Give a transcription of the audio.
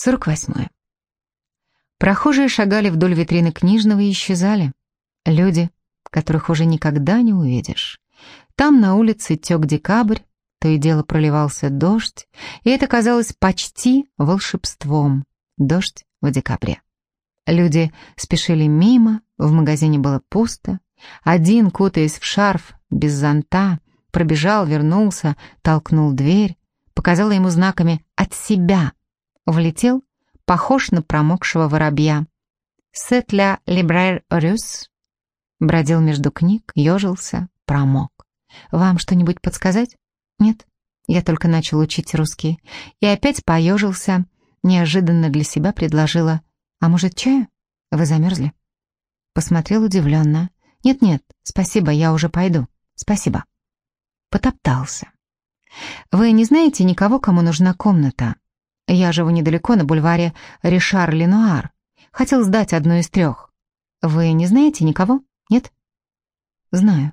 48. Прохожие шагали вдоль витрины книжного и исчезали. Люди, которых уже никогда не увидишь. Там на улице тек декабрь, то и дело проливался дождь, и это казалось почти волшебством. Дождь в декабре. Люди спешили мимо, в магазине было пусто. Один, кутаясь в шарф, без зонта, пробежал, вернулся, толкнул дверь, показал ему знаками «от себя», влетел, похож на промокшего воробья. «Сетля либрайр рюс» бродил между книг, ежился, промок. «Вам что-нибудь подсказать?» «Нет, я только начал учить русский». И опять поежился, неожиданно для себя предложила. «А может, чаю? Вы замерзли?» Посмотрел удивленно. «Нет-нет, спасибо, я уже пойду. Спасибо». Потоптался. «Вы не знаете никого, кому нужна комната?» Я живу недалеко, на бульваре Ришар-Ленуар. Хотел сдать одну из трех. Вы не знаете никого? Нет? Знаю.